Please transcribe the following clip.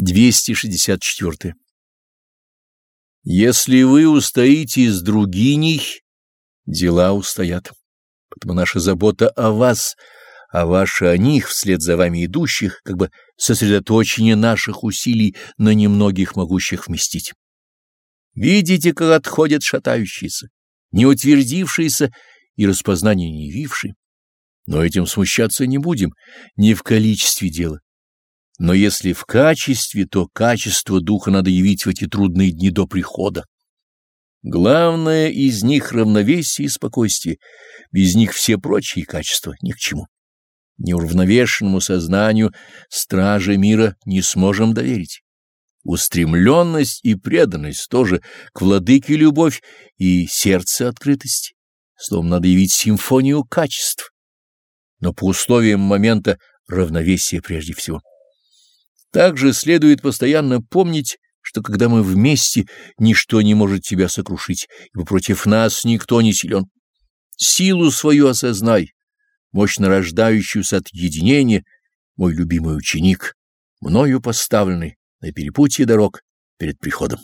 264. Если вы устоите с другиней, дела устоят. Потому наша забота о вас, а ваша о них, вслед за вами идущих, как бы сосредоточение наших усилий на немногих могущих вместить. Видите, как отходят шатающиеся, не утвердившиеся и распознание не явившие. Но этим смущаться не будем, не в количестве дела. Но если в качестве, то качество духа надо явить в эти трудные дни до прихода. Главное из них равновесие и спокойствие, без них все прочие качества ни к чему. Неуравновешенному сознанию стражи мира не сможем доверить. Устремленность и преданность тоже к владыке любовь и сердце открытости. Словом, надо явить симфонию качеств, но по условиям момента равновесия прежде всего. Также следует постоянно помнить, что когда мы вместе, ничто не может тебя сокрушить, ибо против нас никто не силен. Силу свою осознай, мощно рождающуюся от единения, мой любимый ученик, мною поставленный на перепутье дорог перед приходом.